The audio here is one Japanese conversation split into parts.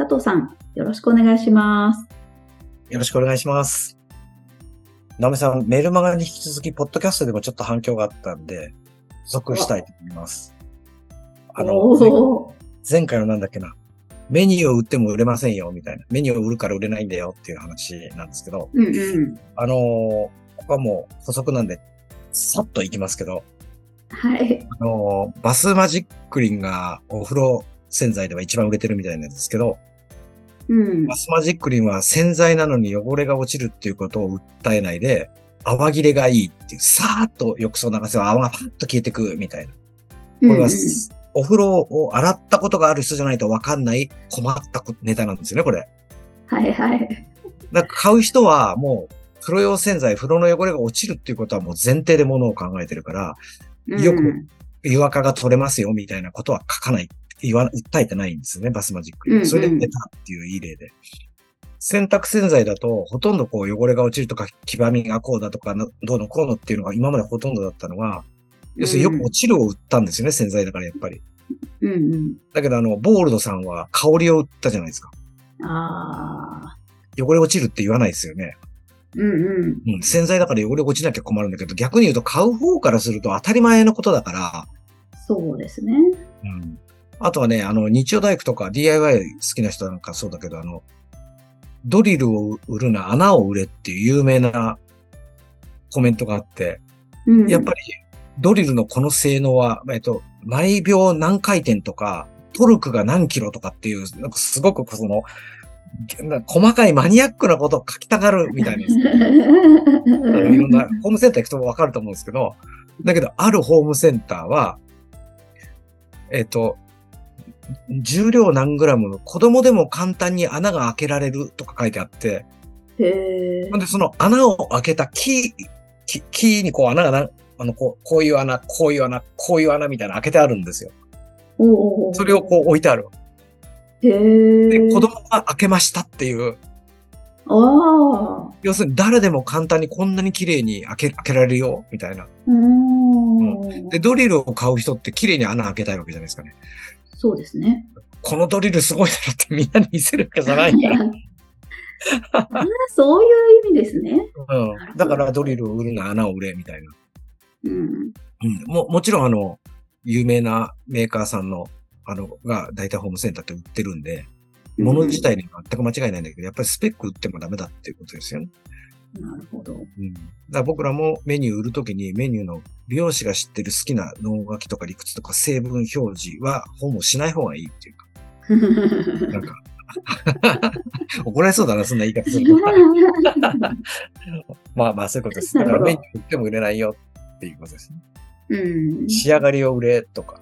佐藤さん、よろしくお願いします。よろしくお願いします。なめさん、メールマガに引き続き、ポッドキャストでもちょっと反響があったんで、補足したいと思います。あの、前回のなんだっけな、メニューを売っても売れませんよ、みたいな。メニューを売るから売れないんだよっていう話なんですけど、うんうん。あのーここはもう補足なんで、さっといきますけど、はい。あのーバスマジックリンがお風呂洗剤では一番売れてるみたいなんですけど、うんバ。スマジックリンは洗剤なのに汚れが落ちるっていうことを訴えないで、泡切れがいいっていう、さーっと浴槽流せば泡がパッと消えてくみたいな。これは、うんお風呂を洗ったことがある人じゃないとわかんない困ったネタなんですよね、これ。はいはい。だから買う人はもう、風呂用洗剤、風呂の汚れが落ちるっていうことはもう前提でものを考えてるから、よくうん湯垢が取れますよみたいなことは書かない、言わ、訴えてないんですよね、バスマジックそれで出たっていういい例で。洗濯洗剤だと、ほとんどこう汚れが落ちるとか、黄ばみがこうだとか、どうのこうのっていうのが今までほとんどだったのが、要するによく落ちるを売ったんですよね、洗剤だからやっぱり。うんうん。だけどあの、ボールドさんは香りを売ったじゃないですか。ああ。汚れ落ちるって言わないですよね。うんうん。うん、洗剤だから汚れ落ちなきゃ困るんだけど、逆に言うと買う方からすると当たり前のことだから、そうですね。うん。あとはね、あの、日曜大工とか DIY 好きな人なんかそうだけど、あの、ドリルを売るな、穴を売れっていう有名なコメントがあって、うん。やっぱりドリルのこの性能は、えっと、毎秒何回転とか、トルクが何キロとかっていう、なんかすごくその、な細かいマニアックなことを書きたがるみたいな。あ のいろんな、ホームセンター行くとわかると思うんですけど、だけど、あるホームセンターは、えっ、と、重量何グラム、子供でも簡単に穴が開けられるとか書いてあって、へ。で、その穴を開けたキー、キキーにこう穴がな、あの、こう、こういう穴、こういう穴、こういう穴みたいなの開けてあるんですよ。それをこう置いてある。へえ。で、子供が開けましたっていう、ああ。要するに誰でも簡単にこんなに綺麗に開け、開けられるよ、みたいな。うーん。で、ドリルを買う人って綺麗に穴開けたいわけじゃないですかね。そうですね。このドリルすごいだろってみんなに見せるわけじゃないから。そういう意味ですね。うん。だからドリルを売るな、穴を売れ、みたいな。うん。うん。も、もちろんあの、有名なメーカーさんの、あの、が大体ホームセンターって売ってるんで、物自体には全く間違いないんだけど、やっぱりスペック売ってもダメだっていうことですよね。なるほど。うん。だから僕らもメニュー売るときにメニューの美容師が知ってる好きな脳書きとか理屈とか成分表示はほぼしない方がいいっていうか、なんか、怒られそうだな、そんな言い方すると。まあまあそういうことです。だからメニュー売っても売れないよっていうことですね。うん。仕上がりを売れとか。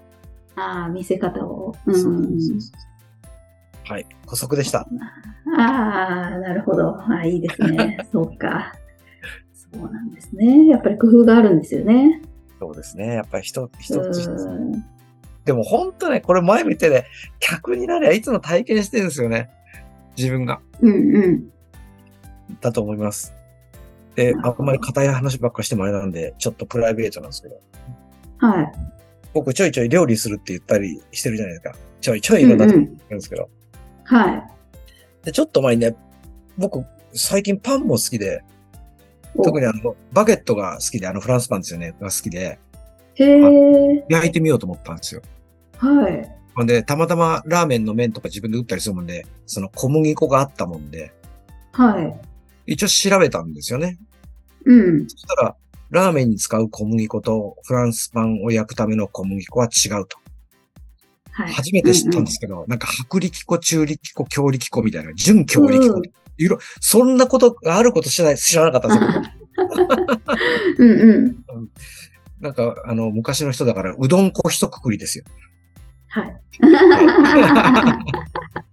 ああ、見せ方を。うそうそうんそうそうはい。補足でした。ああ、なるほど。あいいですね。そうか。そうなんですね。やっぱり工夫があるんですよね。そうですね。やっぱり一つ一うつ一つ。んでも本当ね、これ前見てね、客になりゃいつも体験してるんですよね。自分が。うんうん。だと思います。で、あんまり硬い話ばっかしてもあれなんで、ちょっとプライベートなんですけど。はい。僕ちょいちょい料理するって言ったりしてるじゃないですか。ちょいちょいいろんなとこ行るんですけど。はい。で、ちょっと前にね、僕、最近パンも好きで、お特にあの、バゲットが好きで、あのフランスパンですよね、が好きで、へえ。焼いてみようと思ったんですよ。はい。ほんで、たまたまラーメンの麺とか自分で打ったりするもんで、その小麦粉があったもんで、はい。一応調べたんですよね。うん。そしたら、ラーメンに使う小麦粉とフランスパンを焼くための小麦粉は違うと。はい。初めて知ったんですけど、なんか薄力粉、中力粉、強力粉みたいな、準強力粉。うんいろ、そんなことがあること知らない、知らなかったんですよ。僕 うんうん。なんか、あの、昔の人だから、うどん粉一括りですよ。はい。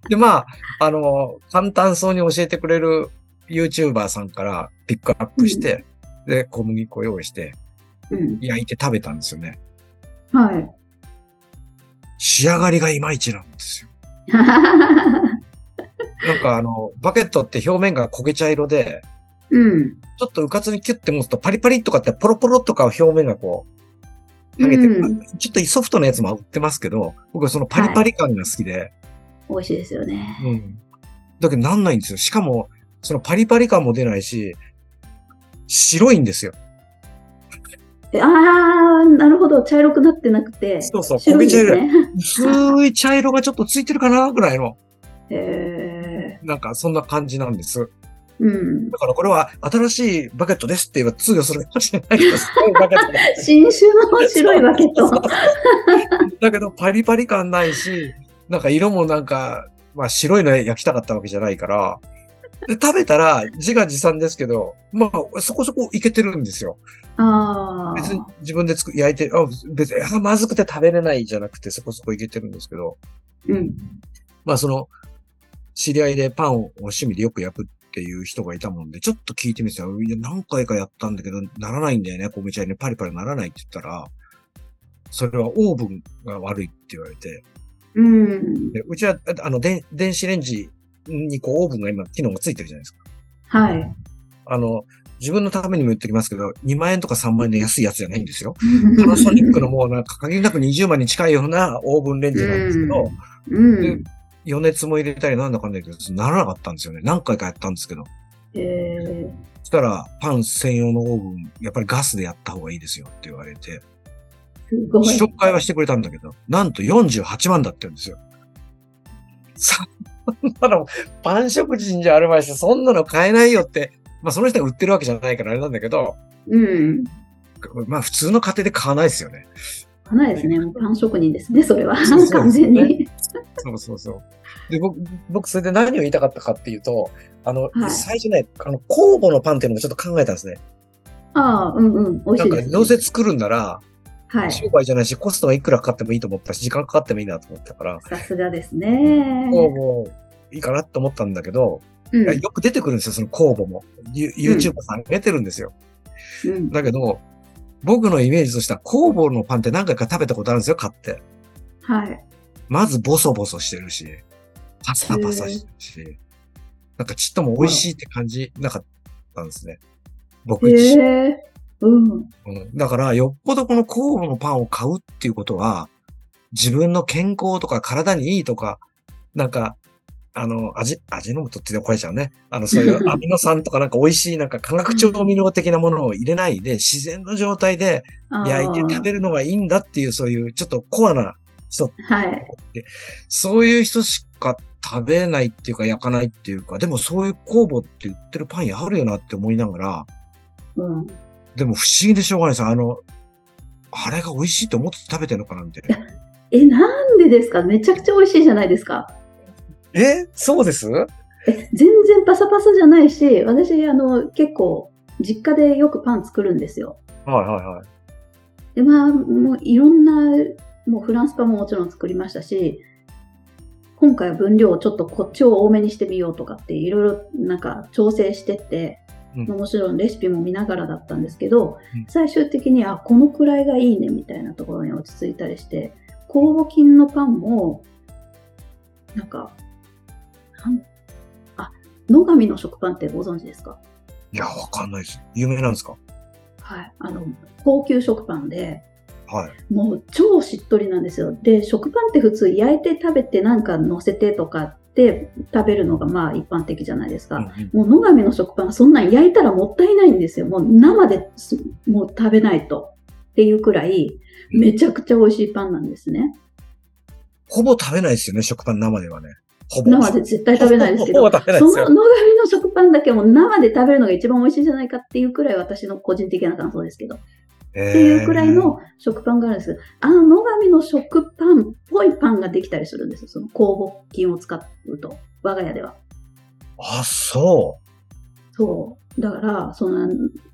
で、まあ、あの、簡単そうに教えてくれる YouTuber さんからピックアップして、で、小麦粉用意して、うん。焼いて食べたんですよね。はい。仕上がりがいまいちなんですよ。なんかあの、バケットって表面が焦げ茶色で、うん。ちょっとうかつにキュッて持つとパリパリとかってポロポロとか表面がこう、剥げてる、うんちょっとソフトなやつも売ってますけど、僕はそのパリパリ感が好きで、美味しいですよね。うん。だけどなんないんですよ。しかも、そのパリパリ感も出ないし、白いんですよ。えああ、なるほど。茶色くなってなくて。そうそう、焦げ茶色い。薄い茶色がちょっとついてるかなぐらいの、へえ。なんかそんな感じなんです。うん。だからこれは新しいバケットですって言えば通用するかもしれないけど、す 新種の白いバケット。だけどパリパリ感ないし、なんか色もなんか、まあ白いの焼きたかったわけじゃないから、で食べたら自画自賛ですけど、まあそこそこいけてるんですよ。あ別にあ。自分で作焼いて、あ別にあまずくて食べれないじゃなくてそこそこいけてるんですけど、うん。まあその、知り合いでパンを趣味でよく焼くっていう人がいたもんで、ちょっと聞いてみてたら、何回かやったんだけど、ならないんだよね、米茶にパリパリならないって言ったら、それはオーブンが悪いって言われて、うん。でうちは、あの、電電子レンジにこうオーブンが今機能がついてるじゃないですか。はい。あの、自分のためにも言っておきますけど、2万円とか3万円の安いやつじゃないんですよ。パナソニックのもうなんか限りなく20万に近いようなオーブンレンジなんですけど、うん。余熱も入れたりなんだかんだけど、ならなかったんですよね。何回かやったんですけど。えそしたら、パン専用のオーブン、やっぱりガスでやった方がいいですよって言われて、ー、すごい。試食会はしてくれたんだけど、なんと48万だって言うんですよ。そんなの、パン食人じゃあるまいし、そんなの買えないよって、まあその人が売ってるわけじゃないからあれなんだけど、うん。まあ普通の家庭で買わないですよね。花ですね。もうパン職人ですね、それは。そうそう完全に。そうそうそう。で、僕、僕それで何を言いたかったかっていうと、あの、はい最初ね、あの、酵母のパンっていうのもちょっと考えたんですね。ああ、うんうん。美味なんか、しいです、どうせ作るんなら、はい。商売じゃないし、コストはいくらかかってもいいと思ったし、時間かかってもいいなと思ったから、さすがですね。酵母いいかなと思ったんだけど、うんよく出てくるんですよ、その酵母も。ユ YouTuber さん出てるんですよ。うん。だけど、僕のイメージとしては酵母のパンって何回か食べたことあるんですよ、買って。はい。まずボソボソしてるし、パサパサしてるし、なんかちっとも美味しいって感じなかったんですね。僕自身。うん。うんだから、よっぽどこの酵母のパンを買うっていうことは、自分の健康とか体にいいとか、なんか、あの、味、味の素って言って怒られちゃうね。あの、そういう アミノ酸とかなんか美味しいなんか化学調味料的なものを入れないで、自然の状態で焼いて食べるのがいいんだっていう、そういうちょっとコアな人はい。そういう人しか食べないっていうか焼かないっていうか、でもそういう酵母って言ってるパン屋あるよなって思いながら、うん。でも不思議でしょうがないです。あの、あれが美味しいと思って食べてるのかなみたいな。え、なんでですか？めちゃくちゃ美味しいじゃないですか。え？そうです？え、全然パサパサじゃないし、私、あの、結構、実家でよくパン作るんですよ。はいはいはい。で、まあ、もういろんな、もうフランスパンももちろん作りましたし、今回は分量をちょっとこっちを多めにしてみようとかっていろいろなんか調整してって、うんもちろんレシピも見ながらだったんですけど、うん最終的にあ、このくらいがいいねみたいなところに落ち着いたりして、酵母菌のパンも、なんか、なんあ、野上の食パンってご存知ですか？いや、わかんないです。有名なんですか？はい。あの、高級食パンで、はい。もう超しっとりなんですよ。で、食パンって普通焼いて食べてなんか乗せてとかって食べるのがまあ一般的じゃないですか。うんうんもう野上の食パンはそんなん焼いたらもったいないんですよ。もう生ですもう食べないと。っていうくらい、めちゃくちゃ美味しいパンなんですね。ほぼ食べないですよね、食パン生ではね。ほぼ。生で絶対食べないですけど、ほぼ食べないですよその野。上の食パンだけも生で食べるのが一番美味しいんじゃないかっていうくらい私の個人的な感想ですけど。えっていうくらいの食パンがあるんですけど、あの野上の食パンっぽいパンができたりするんですよ。その酵母菌を使うと、我が家では。あ、そそう。だから、その、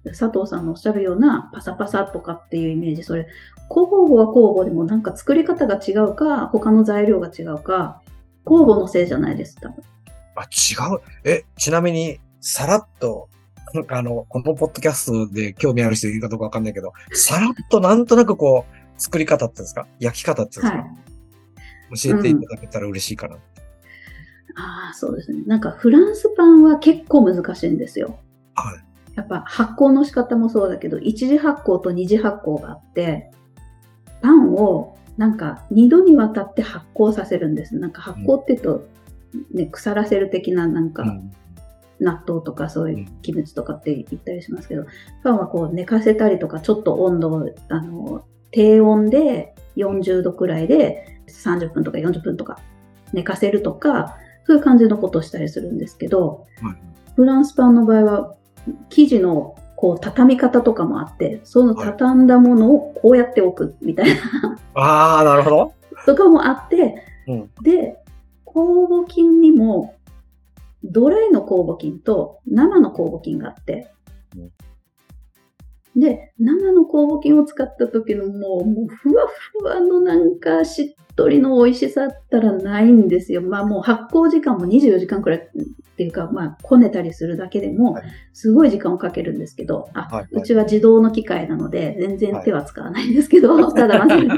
佐藤さんのおっしゃるようなパサパサとかっていうイメージ、それ、酵母は酵母でもなんか作り方が違うか、他の材料が違うか、酵母のせいじゃないです、多分。あ、違う。え、ちなみに、さらっと、あの、このポッドキャストで興味ある人いるかどうかわかんないけど、さらっとなんとなくこう、作り方っていうんですか？焼き方っていうんですか、はい。教えていただけたら嬉しいかな。ああ、そうですね。なんかフランスパンは結構難しいんですよ。はい。やっぱ発酵の仕方もそうだけど、一次発酵と二次発酵があって、パンをなんか二度にわたって発酵させるんです。なんか発酵って言うと、ね、腐らせる的ななんかうん納豆とかそういうキムチとかって言ったりしますけど、パンはこう寝かせたりとかちょっと温度を、あの、低温で40度くらいで30分とか40分とか寝かせるとか、そういう感じのことをしたりするんですけど、はい。フランスパンの場合は生地のこう畳み方とかもあって、その畳んだものをこうやって置くみたいな。ああ、なるほど。とかもあって、うん。で、酵母菌にも、ドライの酵母菌と生の酵母菌があって、で、生の酵母菌を使った時のもう、もうふわふわのなんかしっとりの美味しさったらないんですよ。まあもう発酵時間も24時間くらいっていうか、まあこねたりするだけでもはい、すごい時間をかけるんですけど、あ、はいはいうちは自動の機械なので、全然手は使わないんですけど、ただ混ぜる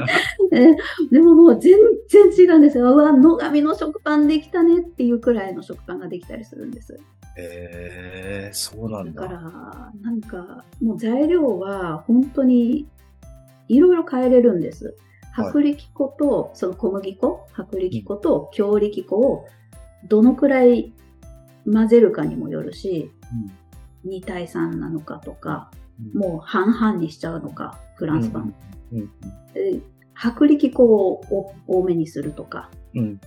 えでももう全然違うんですよ。うわ、野上の食パンできたねっていうくらいの食パンができたりするんです。ええそうなんだ。だから、なんか、もう材料は本当にいろいろ変えれるんです。はい。薄力粉と、その小麦粉、薄力粉と強力粉をどのくらい混ぜるかにもよるし、2対3なのかとか、うん。もう半々にしちゃうのか、フランスパン。うん薄力粉を多めにするとか。うん。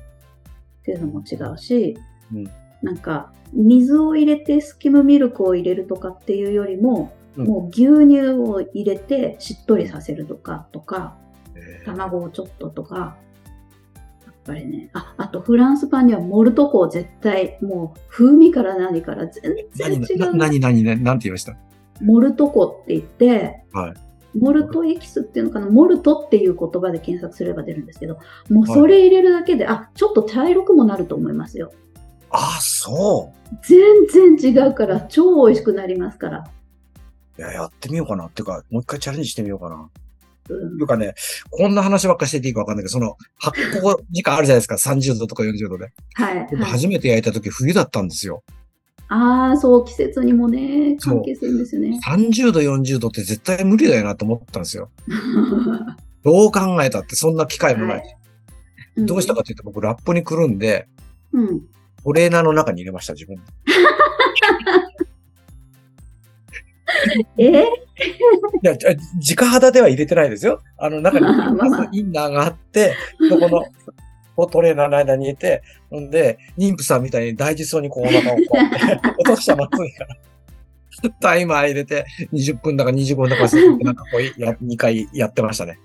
っていうのも違うし、うん。なんか水を入れてスキムミルクを入れるとかっていうよりも、うん。もう牛乳を入れてしっとりさせるとかとか、えー卵をちょっととか、やっぱりね、あ、あとフランスパンにはモルト粉を絶対、もう風味から何から全然違う。何何何何て言いました？モルト粉って言って、はいモルトエキスっていうのかな、モルトっていう言葉で検索すれば出るんですけど、もうそれ入れるだけで、あ、ちょっと茶色くもなると思いますよ。あ、そう。全然違うから、超美味しくなりますから。いや、やってみようかな。っていうか、もう一回チャレンジしてみようかな。いうかね、こんな話ばっかしてていいかわかんないけど、その発酵時間あるじゃないですか。30度とか40度で。はい、僕はい。初めて焼いた時冬だったんですよ。ああ、そう、季節にもね、関係するんですよね。30度、40度って絶対無理だよなと思ったんですよ。どう考えたってそんな機会もない。はどうしたかというと僕ラップにくるんで、うん。トレーナーの中に入れました、自分で。え？ー いや、直肌では入れてないですよ。あの中にまあまあまあインナーがあって、そこの、トレーナーの間に入れて、ほんで、妊婦さんみたいに大事そうにこうお腹をこうやって、落としたまずいから。タイマー入れて、20分だか25分だか忘れてなんかこうや、2回やってましたね。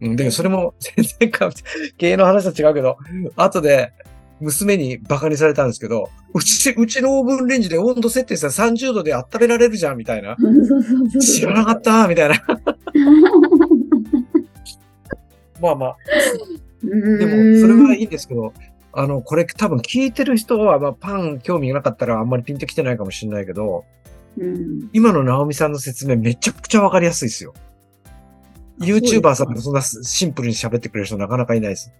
うん、で、それも全然か、経営の話と違うけど、後で、娘にバカにされたんですけど、うち、うちのオーブンレンジで温度設定したら30度で温められるじゃん、みたいな。知らなかったみたいな。まあまあ、ででも、それはいいんですけど、あの、これ多分聞いてる人は、まあ、パン興味がなかったらあんまりピンときてないかもしれないけど、うん。今の直美さんの説明めちゃくちゃわかりやすいですよ。YouTuber さんもそんなシンプルに喋ってくれる人なかなかいないです。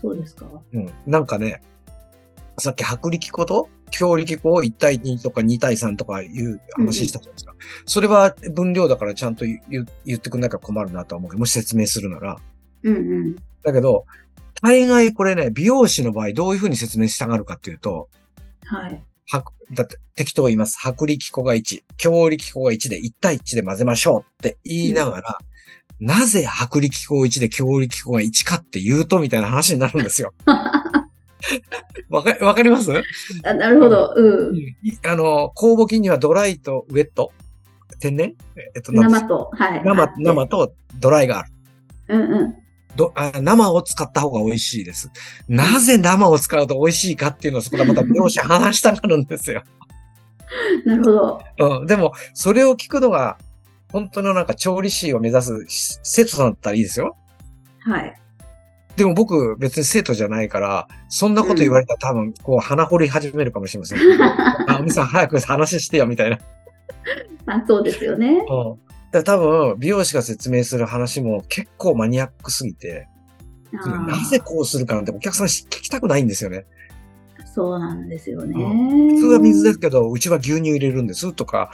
そうですか？うん。なんかね、さっき薄力粉と強力粉を1対2とか2対3とかいう話したじゃないですか。それは分量だからちゃんと言ってくんないから困るなとは思うけど、もし説明するなら。うんうん。だけど、大概これね、美容師の場合どういうふうに説明したがるかっていうと、はい。はだって適当言います。薄力粉が1、強力粉が1で1対1で混ぜましょうって言いながら、なぜ薄力粉1で強力粉が1かって言うとみたいな話になるんですよ。わか、わかります？あなるほど。うん。いあの、酵母菌にはドライとウェット、天然？えっと、生と、はい。生、生とドライがある。うんうん。どあ生を使った方が美味しいです。なぜ生を使うと美味しいかっていうのをそこでまた美容師話したがるんですよ。なるほど。うん。でも、それを聞くのが、本当のなんか調理師を目指す生徒さんだったらいいですよ。はい。でも僕別に生徒じゃないから、そんなこと言われたら多分、こう、鼻掘り始めるかもしれません。あ、おみさん早く話してよ、みたいな。あそうですよね。うん。だ多分、美容師が説明する話も結構マニアックすぎて、なぜこうするかなんてお客さん聞きたくないんですよね。そうなんですよね。普通は水ですけど、うちは牛乳入れるんですとか、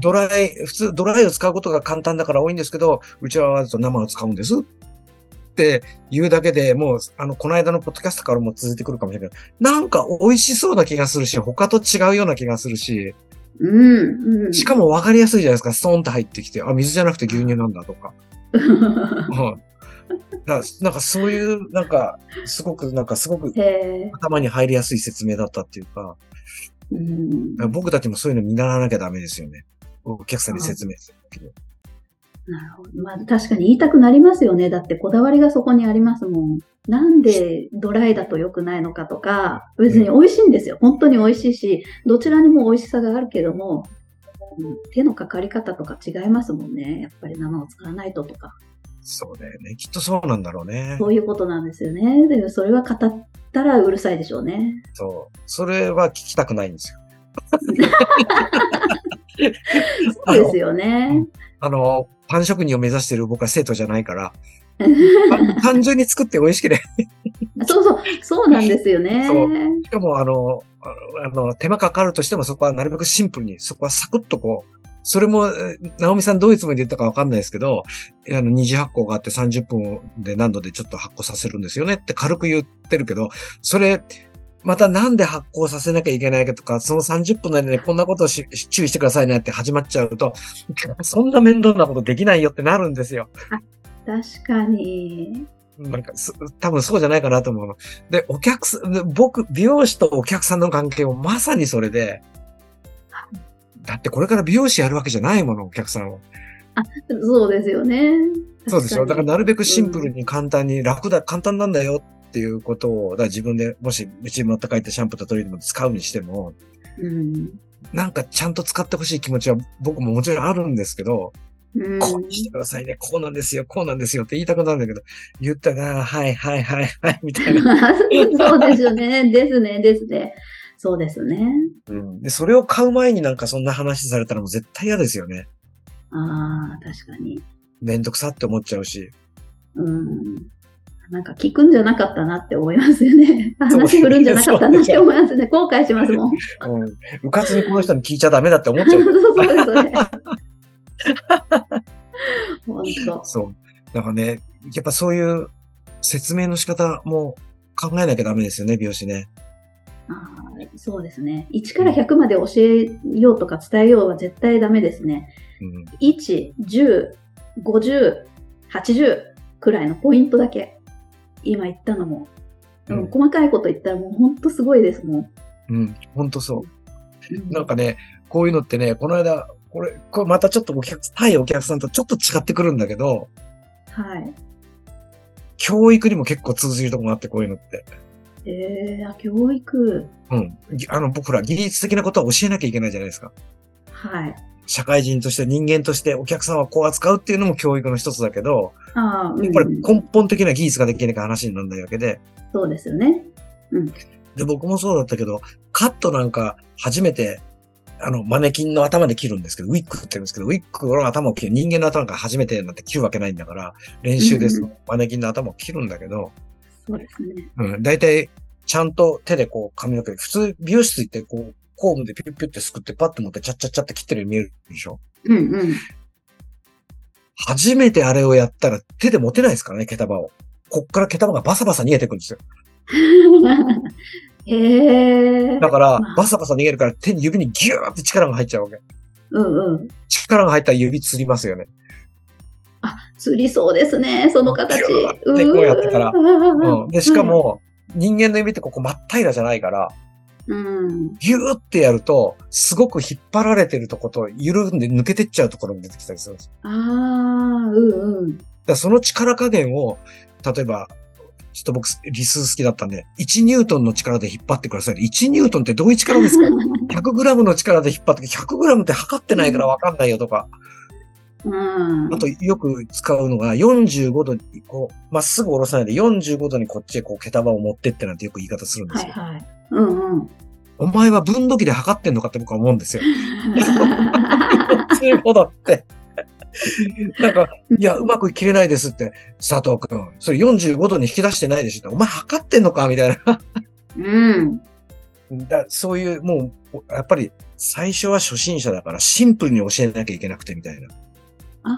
ドライ、普通ドライを使うことが簡単だから多いんですけど、うちはわざと生を使うんですって言うだけでもう、あの、この間のポッドキャストからも続いてくるかもしれないけど、なんか美味しそうな気がするし、他と違うような気がするし、うんうん。しかも分かりやすいじゃないですか、ストーンと入ってきて、あ、水じゃなくて牛乳なんだとか。うんだなんかそういう、なんか、すごく、なんかすごく。頭に入りやすい説明だったっていうか、うん。僕たちもそういうの見習わなきゃダメですよね。お客さんに説明するときに。なるほど。まあ確かに言いたくなりますよね。だってこだわりがそこにありますもん。なんでドライだと良くないのかとか、別に美味しいんですよ。本当に美味しいし、どちらにも美味しさがあるけども、うん手のかかり方とか違いますもんね。やっぱり生を使わないととか。そうだよね。きっとそうなんだろうね。そういうことなんですよね。で、それは語ったらうるさいでしょうね。そう。それは聞きたくないんですよ。そうですよね。あの、パン職人を目指している僕は生徒じゃないから、単純に作って美味しければそうそう、そうなんですよね。しかも、あの、あの、手間かかるとしてもそこはなるべくシンプルに、そこはサクッとこう、それも、えナオミさんどういうつもりで言ったかわかんないですけど、あの、二次発酵があって30分で何度でちょっと発酵させるんですよねって軽く言ってるけど、それ、またなんで発酵させなきゃいけないかとか、その30分の間にこんなことをし注意してくださいねって始まっちゃうと、そんな面倒なことできないよってなるんですよ。確かに。なんかす、多分そうじゃないかなと思うの。で、お客さん、で僕、美容師とお客さんの関係もまさにそれで、だってこれから美容師やるわけじゃないもの、お客さんを。そうですよね。そうでしょ。だから確なるべくシンプルに簡単に楽だ、簡単なんだよっていうことを、だから自分でもし、うちに持って帰ってシャンプーとトリートメント使うにしても、うん。なんかちゃんと使ってほしい気持ちは僕ももちろんあるんですけど、うんこうにしてくださいね、こうなんですよ、こうなんですよって言いたくなるんだけど、言ったら、はいはいはいはい、みたいな。そうですよね。ですね、ですね。そうですね。うん。で、それを買う前になんかそんな話されたらもう絶対嫌ですよね。ああ、確かに。めんどくさって思っちゃうし。うん。なんか聞くんじゃなかったなって思いますよね。話振るんじゃなかったなって思いますね。後悔しますもん。うん。うかつにこの人に聞いちゃダメだって思っちゃ。そううそうです、それ。本当。そう。だからね、やっぱそういう説明の仕方も考えなきゃダメですよね、美容師ね。あーそうですね。1から100まで教えようとか伝えようは絶対ダメですね。うん。1、10、50、80くらいのポイントだけ。今言ったのも。うんうん細かいこと言ったらもう本当すごいですもん。うん。ほんとそう。うんなんかね、こういうのってね、この間、これ、これまたちょっとお客、対お客さんとちょっと違ってくるんだけど、はい。教育にも結構通じるところがあって、こういうのって。えー、あ教育。うん。ぎあの、僕ら技術的なことは教えなきゃいけないじゃないですか。はい。社会人として人間としてお客さんはこう扱うっていうのも教育の一つだけど、ああ、やっぱりうん根本的な技術ができなきゃ話にならないわけで、そうですよね。で、僕もそうだったけど、カットなんか初めて、あの、マネキンの頭で切るんですけど、ウィッグって言うんですけど、ウィッグの頭を切る、人間の頭が初めてなんて切るわけないんだから、練習です、うんマネキンの頭を切るんだけど、そうですね。うん、大体、ちゃんと手でこう髪の毛、普通美容室行ってこう、コームでピュッピュッてすくってパッと持ってチャッチャッチャって切ってるように見えるでしょ？うんうん。初めてあれをやったら手で持てないですからね、毛束を。こっから毛束がバサバサ逃げてくるんですよ。へえ。だからまあ、バサバサ逃げるから手に指にギューって力が入っちゃうわけ。うんうん。力が入ったら指つりますよね。あ、釣りそうですね、その形。ギューってこうやってたらうんうん。で、しか、も、人間の指ってここ真っ平らじゃないから、うん。ギューってやると、すごく引っ張られてるとこと、緩んで抜けてっちゃうところも出てきたりするんですよ。ああ、うんうん。だその力加減を、例えば、ちょっと僕、理数好きだったんで、1ニュートンの力で引っ張ってください。1ニュートンってどういう力ですか ?100 グラムの力で引っ張って、100グラムって測ってないからわかんないよとか。うん。あと、よく使うのが、45度に、こう、まっすぐ下ろさないで、45度にこっちへこう、毛束を持ってってなんてよく言い方するんですよ。はいはい。うんうん。お前は分度器で測ってんのかって僕は思うんですよ。45度って。なんか、いや、うまく切れないですって、佐藤くん。それ45度に引き出してないでしょ。お前測ってんのかみたいな。うん。だそういう、もう、やっぱり、最初は初心者だから、シンプルに教えなきゃいけなくてみたいな。あ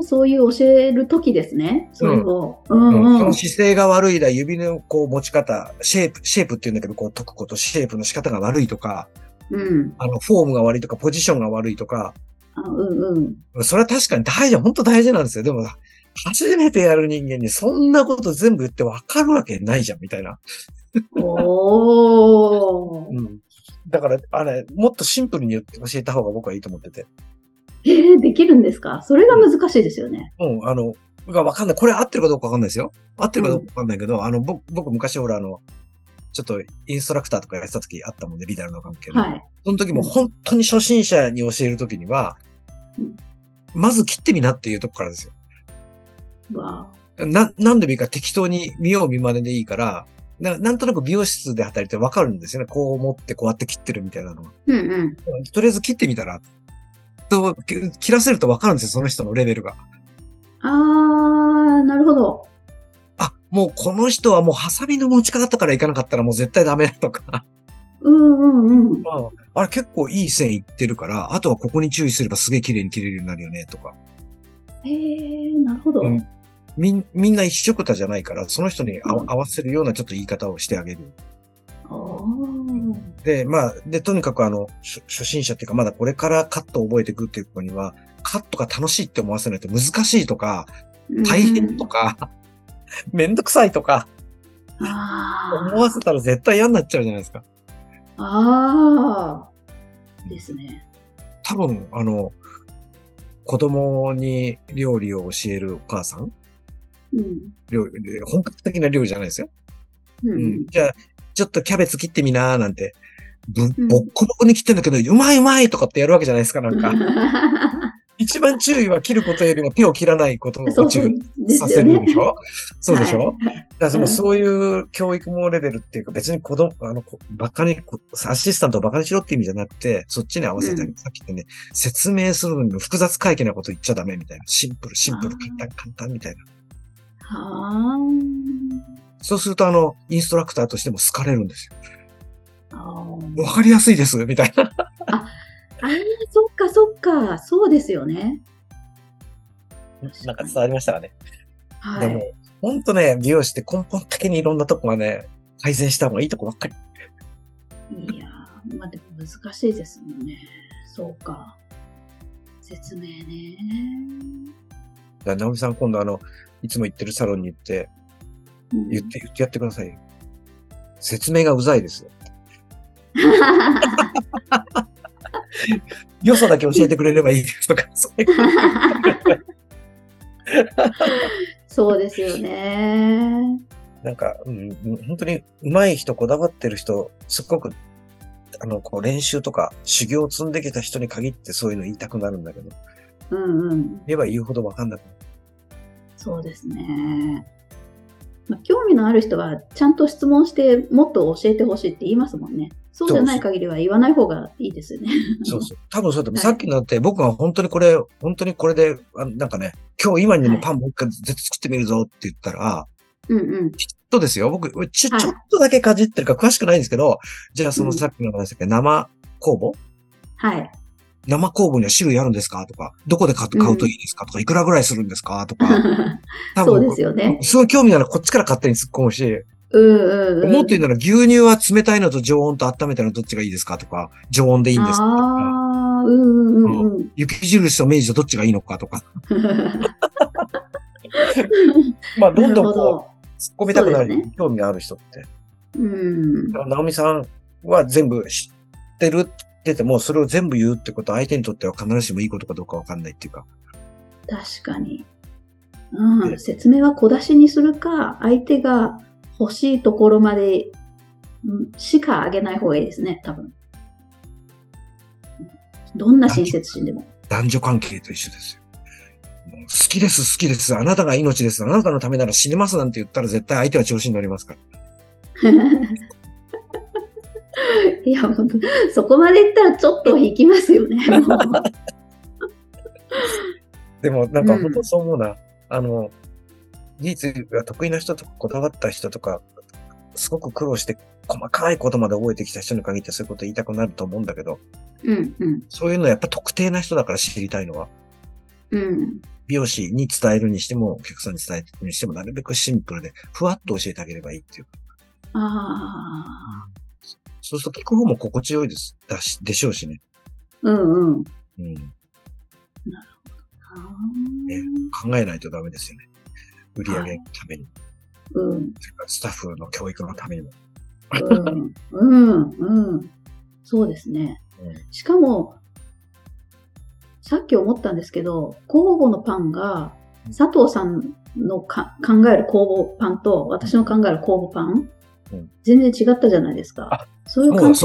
あ、そういう教えるときですね。それを。ううんんうん。その姿勢が悪いだ、指のこう持ち方、シェイプ、シェイプって言うんだけど、こう解くこと、シェイプの仕方が悪いとか、うん。あの、フォームが悪いとか、ポジションが悪いとか、あうんうん。それは確かに大事、本当大事なんですよ。でも、初めてやる人間にそんなこと全部言ってわかるわけないじゃん、みたいな。おー。うん。だから、あれ、もっとシンプルに言って教えた方が僕はいいと思ってて。えー、できるんですか？それが難しいですよね。うん、あの、がわかんない。これ合ってるかどうかわかんないですよ。合ってるかどうかわかんないけど、あの、僕、僕昔ほら、あの、ちょっとインストラクターとかやってた時あったもんで、リーダーの関係で。はい。その時も本当に初心者に教える時にはうん、まず切ってみなっていうとこからですよ。わな、何でもいいから適当に見よう見真似でいいから、ななんとなく美容室で働いてわかるんですよね。こう思ってこうやって切ってるみたいなのは。うんうん。とりあえず切ってみたら、とき切らせるとわかるんですよ、その人のレベルが。あー、なるほど。あ、もうこの人はもうハサミの持ち方からいかなかったらもう絶対ダメだとか。うんうんうん。ああれ結構いい線いってるから、あとはここに注意すればすげえ綺麗に切れるようになるよね、とか。えー、なるほど。うんみん、みんな一緒くたじゃないから、その人に合わせるようなちょっと言い方をしてあげる。で、まあ、で、とにかくあの、初初心者っていうか、まだこれからカットを覚えていくっていう子には、カットが楽しいって思わせないと難しいとか、大変とか、めんどくさいとか、あ思わせたら絶対嫌になっちゃうじゃないですか。あ。ああ。ですね。多分、あの、子供に料理を教えるお母さんうん。料理、本格的な料理じゃないですよ。ううんん。じゃあ、ちょっとキャベツ切ってみなーなんて、ボッコボコに切ってんだけど、うまいうまいとかってやるわけじゃないですか、なんか。一番注意は切ることよりも手を切らないことを注意させ。るでしょ？そうでしょ、はいだからもうそういう教育もレベルっていうか別に子供、あの、こバカに、こアシスタントをバカにしろって意味じゃなくて、そっちに合わせてあげて、さっき言ってね、説明するのにも複雑回帰なこと言っちゃダメみたいな。シンプル、シンプル、簡単、簡単みたいな。はそうするとあの、インストラクターとしても好かれるんですよ。あ。あわかりやすいです、みたいな。あー、そっかそっか。そうですよね。なんか伝わりましたかね。でもはい。、ほんとね、美容師って根本的にいろんなとこがね、改善した方がいいとこばっかり。いやー、まあでも難しいですもんね。そうか。説明ね。だ直美さん今度あの、いつも行ってるサロンに行って、うん言って、言ってやってくださいよ。説明がうざいですよ。良さだけ教えてくれればいいですとか、そうですよね。なんか、うん、うん本当に上手い人、こだわってる人、すっごく、あの、こう練習とか修行を積んできた人に限ってそういうの言いたくなるんだけど、うんうん。言えば言うほどわかんなくなる。そうですね。まあ、興味のある人はちゃんと質問してもっと教えてほしいって言いますもんね。そうじゃない限りは言わない方がいいですよね。そうそう。多分そうだ、はいさっきのって僕が本当にこれ、本当にこれで、あなんかね、今日今にでもパンもう一回絶対作ってみるぞって言ったら、うんうん。そうですよ。僕、ちょ、はいちょっとだけかじってるか詳しくないんですけど、じゃあそのうんさっきの話だっけ、生酵母？はい。生酵母には種類あるんですか？とか、どこで買う買うといいですか？とか、いくらぐらいするんですか？とか、多そうですよね。すごい興味ならこっちから勝手に突っ込むし、うんうんうん。もっと言うなら牛乳は冷たいのと常温と温めたのどっちがいいですかとか、常温でいいんですかとか、ああ、うんうんうん雪印と明治とどっちがいいのかとか、うん。まあ、どんなどんこ。う、突っ込みたくなる、そうです興味がある人って。うんだ。から、直美さんは全部知ってるって言っても、それを全部言うってことは相手にとっては必ずしもいいことかどうかわかんないっていうか。確かに。うん、ね説明は小出しにするか、相手が欲しいところまでうんしかあげない方がいいですね、多分。どんな親切心でも。男女関係と一緒ですよ。好きです、好きです。あなたが命です。あなたのためなら死ねますなんて言ったら絶対相手は調子に乗りますから。いや、本当そこまで言ったらちょっと引きますよね。でもなんかうん本当そう思うな。あの、技術が得意な人とかこだわった人とか、すごく苦労して細かいことまで覚えてきた人に限ってそういうこと言いたくなると思うんだけど、うん、うん、そういうのはやっぱ特定な人だから知りたいのは、うん。美容師に伝えるにしても、お客さんに伝えるにしても、なるべくシンプルで、ふわっと教えてあげればいいっていう。ああ、そうすると聞く方も心地よいです。だし、でしょうしね。うん、うん。うん。あね考えないとダメですよね。売り上げのために、ーうん、スタッフの教育のためにも。うん、うん、うん。そうですね。うんしかも、さっき思ったんですけど、酵母のパンが、佐藤さんのか考える酵母パンと私の考える酵母パン、うん全然違ったじゃないですか。あそういう勘違い。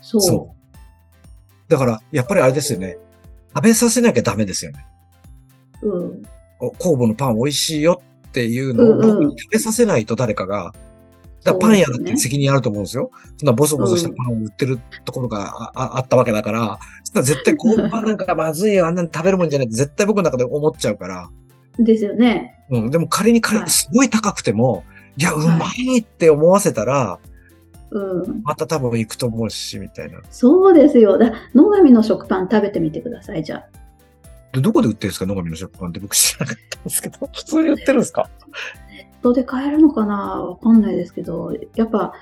そうそう。だから、やっぱりあれですよね。食べさせなきゃダメですよね。うん。お酵母のパン美味しいよっていうのを僕に食べさせないと誰かが、だパン屋だって責任あると思うんですよ。そんなボソボソしたパンを売ってるところがあ,ったわけだから、そんな絶対酵母パンなんかまずいよ、あんなの食べるもんじゃないって絶対僕の中で思っちゃうから。ですよね。うん、でも仮に仮はいにすごい高くても、いや、うはいまいって思わせたら、うん。また多分行くと思うし、みたいな。そうですよ。だ野上の食パン食べてみてください、じゃあ。で、どこで売ってるんですか野上の食パンって僕知らなかったんですけど。普通に売ってるんですか？ネットで買えるのかな？わかんないですけど、やっぱ、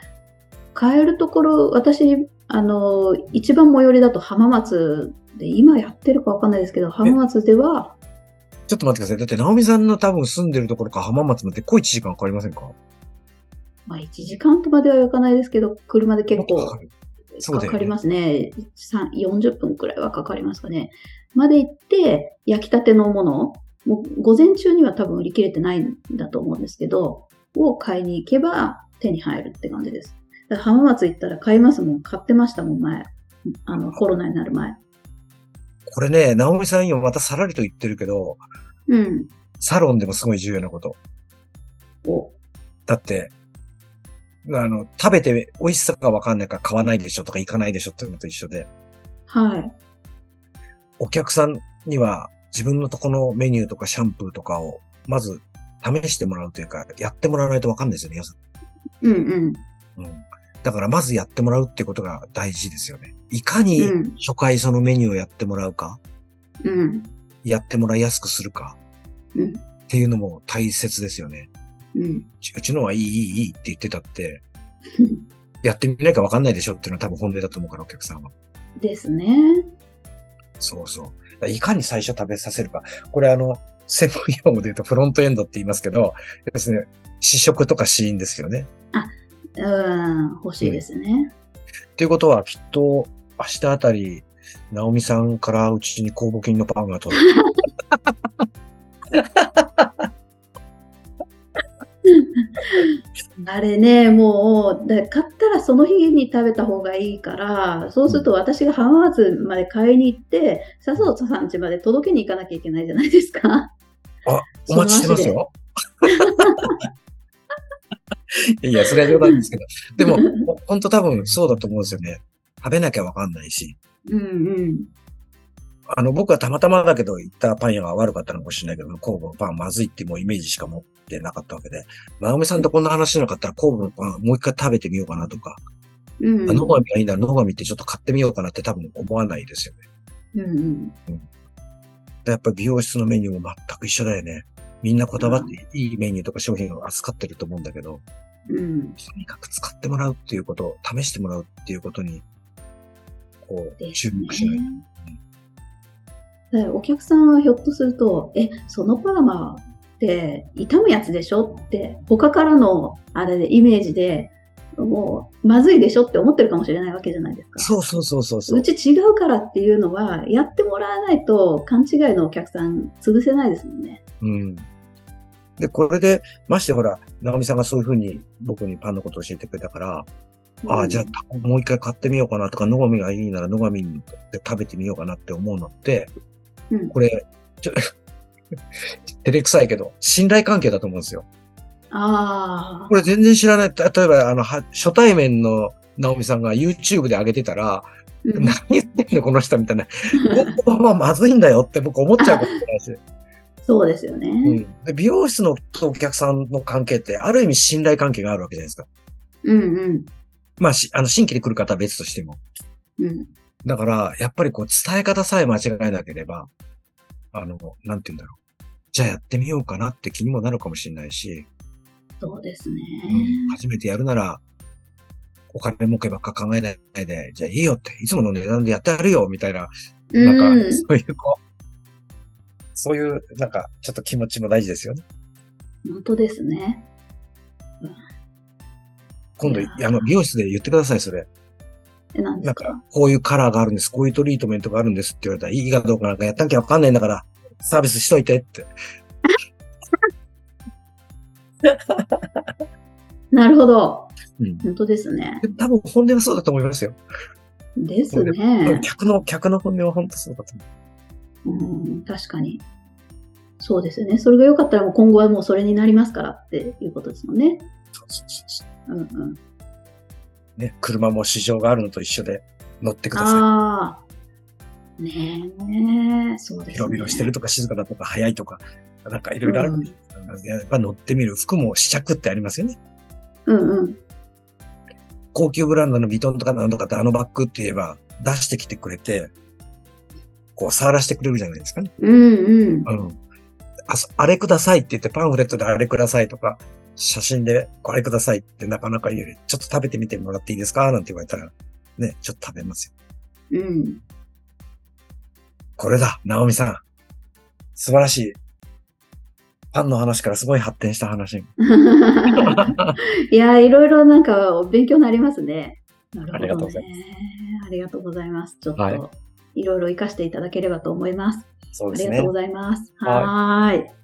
買えるところ、私、あの、一番最寄りだと浜松で、今やってるかわかんないですけど、浜松では、ちょっと待ってください。だって、直美さんの多分住んでるところから浜松まで小1時間かかりませんか？まあ1時間とまではいかないですけど、車で結構かかりますね。3 40分くらいはかかりますかね。まで行って、焼きたてのもの、もう午前中には多分売り切れてないんだと思うんですけど、を買いに行けば手に入るって感じです。だから浜松行ったら買いますもん。買ってましたもん、前。あの、コロナになる前。これね、直美さん今またさらりと言ってるけど、うん。サロンでもすごい重要なこと。お、だって、あの、食べて美味しさがわかんないから買わないでしょとか行かないでしょっていうのと一緒で、はい。お客さんには自分のとこのメニューとかシャンプーとかをまず試してもらうというか、やってもらわないとわかんないですよね、皆さうんうん。ん。うん。だからまずやってもらうってことが大事ですよね。いかにうん。初回そのメニューをやってもらうか、うん。やってもらいやすくするかうん。っていうのも大切ですよね。うん。うちのはいい、いい、いいって言ってたって、やってみなきゃわかんないでしょっていうのは多分本音だと思うから、お客さんは。ですね。そうそう。いかに最初食べさせるか。これあの、専門用語で言うとフロントエンドって言いますけど、要するに試食とか試飲ですよね。うん。欲しいですね。っていうことはきっと明日あたり、直美さんからうちに公募金のパンが届く。あれね、もう、だ買ったらその日に食べた方がいいから、そうすると私が浜松まで買いに行って、笹生さん家まで届けに行かなきゃいけないじゃないですか。あ、お待ちしてますよ。いや、それは冗談ですけど。でも、本当多分そうだと思うんですよね。食べなきゃわかんないし。うんうん。あの、僕はたまたまだけど行ったパン屋が悪かったのかもしれないけど、酵母のパンまずいってもうイメージしか持ってなかったわけで。直美さんとこんな話しなかったら酵母のパンもう一回食べてみようかなとか、うんあ野上がいいなら野上ってちょっと買ってみようかなって多分思わないですよね。うんうん。やっぱり美容室のメニューも全く一緒だよね。みんなこだわっていいメニューとか商品を扱ってると思うんだけど、うん。とにかく使ってもらうっていうこと、試してもらうっていうことに、こう、注目しないと。お客さんはひょっとすると、え、そのパーマって傷むやつでしょって、他からのあれでイメージで、もうまずいでしょって思ってるかもしれないわけじゃないですか。そうそうそうそうそうう。ち違うからっていうのは、やってもらわないと勘違いのお客さん潰せないですもんね。うん。で、これで、ましてほら、直美さんがそういうふうに僕にパンのことを教えてくれたから、ああ、じゃあ、もう一回買ってみようかなとか、野上がいいなら野上で食べてみようかなって思うのって、うんこれ、ちょ、照れくさいけど、信頼関係だと思うんですよ。ああこ。れ全然知らない。例えば、あの、は初対面の直美さんが YouTube で上げてたら、うん何言ってんのこの人みたいな。こ こはまずいんだよって僕思っちゃうことないし。そうですよね。うん、で美容室のお客さんの関係って、ある意味信頼関係があるわけじゃないですか。うんうん。まあ、しあの、新規で来る方は別としても。うん。だから、やっぱりこう、伝え方さえ間違えなければ、あの、なんて言うんだろう。じゃあやってみようかなって気にもなるかもしれないし、そうですね。うん初めてやるなら、お金儲けばっか考えないで、じゃあいいよって、いつもの値段でやってやるよ、みたいな、なんか、うんそういうこう、そういう、なんか、ちょっと気持ちも大事ですよね。本当ですね。今度、いやあの、美容室で言ってください、それ。え、なんですか？なんか、こういうカラーがあるんです、こういうトリートメントがあるんですって言われたら、いいかどうかなんかやったんきゃわかんないんだから、サービスしといてって。なるほど。うん。本当ですね。で多分本音はそうだと思いますよ。ですね。客の、客の本音は本当そうだと思うん、確かに。そうですよね。それが良かったらもう今後はもうそれになりますからっていうことですもんね。う。そうそうそうそううんうん。ね、車も市場があるのと一緒で乗ってくださああ。ねえ、そうい。ですね。広々してるとか静かだとか早いとか、なんかいろいろある。うんやっぱ乗ってみる服も試着ってありますよね。うんうん。高級ブランドのビトンとかなんとかってあのバッグって言えば出してきてくれて、こう触らせてくれるじゃないですかね。うんうん。うん。あれくださいって言ってパンフレットであれくださいとか、写真でこれくださいってなかなか言うより、ちょっと食べてみてもらっていいですか？なんて言われたら、ね、ちょっと食べますよ。うん。これだ、ナオミさん。素晴らしい。パンの話からすごい発展した話。いや、いろいろなんか勉強になりますね。なるほど、ね。ありがとうございます。ありがとうございます。ちょっと、はいい、ろいろ活かしていただければと思います。そうですねありがとうご。ざいます。はいはーい。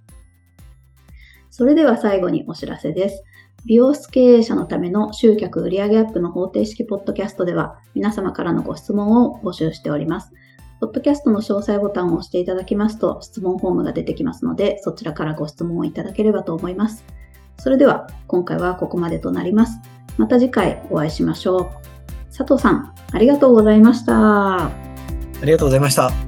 それでは最後にお知らせです。美容室経営者のための集客売上アップの方程式ポッドキャストでは皆様からのご質問を募集しております。ポッドキャストの詳細ボタンを押していただきますと質問フォームが出てきますのでそちらからご質問をいただければと思います。それでは今回はここまでとなります。また次回お会いしましょう。佐藤さん、ありがとうございました。ありがとうございました。